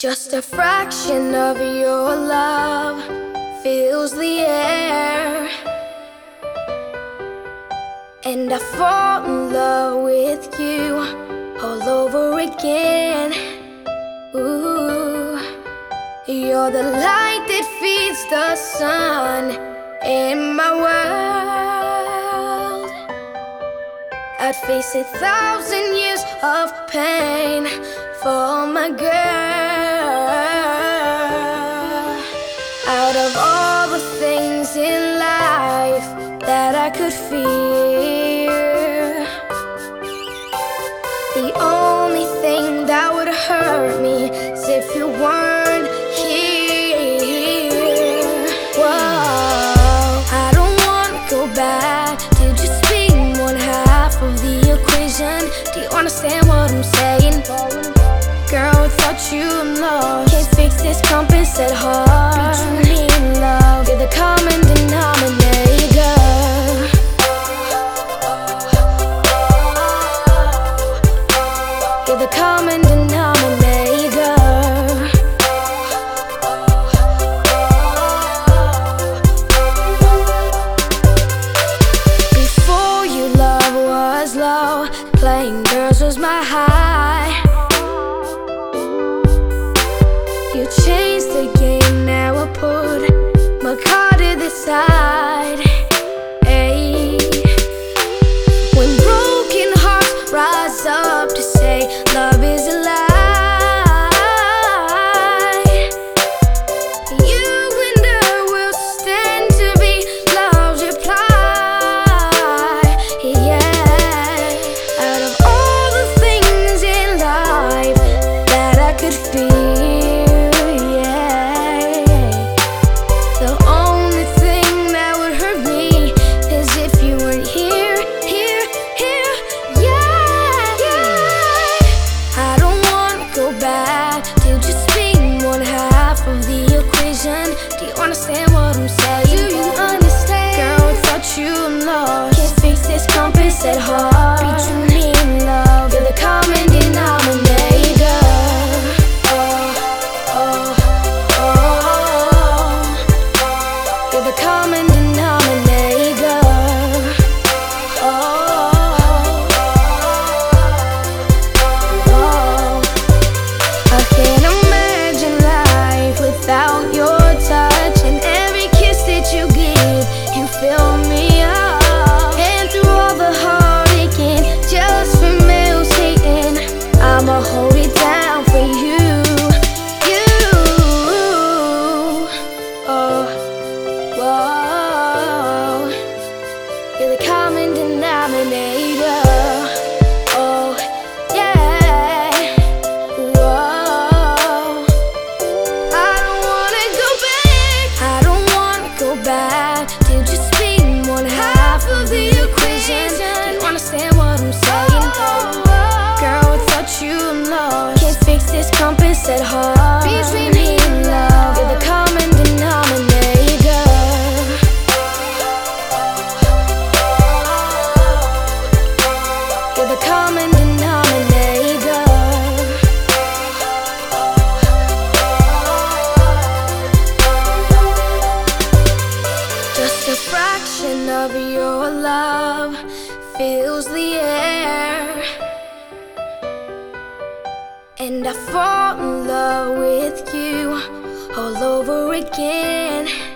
Just a fraction of your love fills the air. And I fall in love with you all over again. Ooh, You're the light that feeds the sun in my world. I'd face a thousand years of pain for my girl. Out of all the things in life that I could feel. Them girls was my high. You changed the game, now I put my card to the side. Ay. When broken hearts rise up to say love is alive. the common denominator. the air. And I fall in love with you all over again.